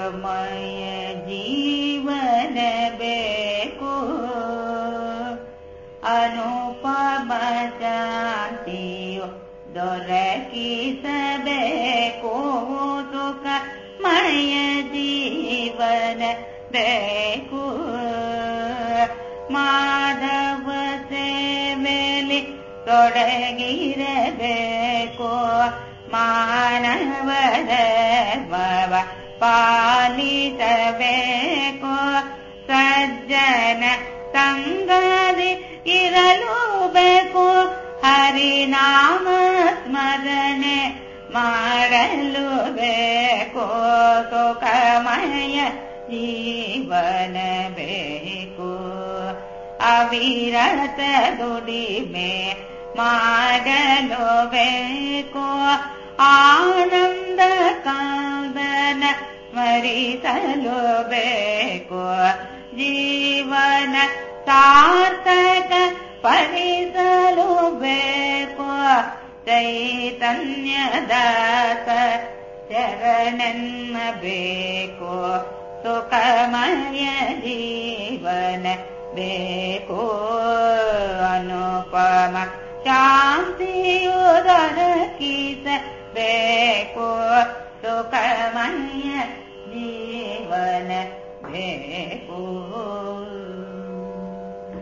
ಸುಖಮಯ ಜೀವನ ಬೇಕು ಅನುಪಮ ಶಾಂತಿಯು ದೊರಕಿಸಬೇಕು ಸುಖಮಯ ಜೀವನ ಬೇಕು ಮಾಧವ ಸೇವೆಲಿ ತೊಡಗಿರಬೇಕು ಮಾನವರ ಭವ ಪಾಲಿಸಬೇಕು ಸಜ್ಜನ ಸಂಗದಿ ಇರಲು ಬೇಕು ಹರಿನಾಮ ಸ್ಮರಣೆ ಮಾಡಲು ಬೇಕು ಸುಖಮಯ ಜೀವನ ಬೇಕು ಅವಿರತ ದುಡಿಮೆ ಮಾಡಲು ಬೇಕು ಆನಂದ ಕಾಂದನ ಸ್ಮರಿಸಲು ಬೇಕು ಜೀವನ ಸಾರ್ಥಕ ಪಡಿಸಲು ಬೇಕು ಚೈತನ್ಯದಾಸ ಶರಣನ್ನ ಬೇಕು ಸುಖಮಯ ಜೀವನ ಬೇಕು ಅನುಪಮ ಶಾಂತಿಯುದರಕಿಸಬೇಕು ಸುಖಮಯ अ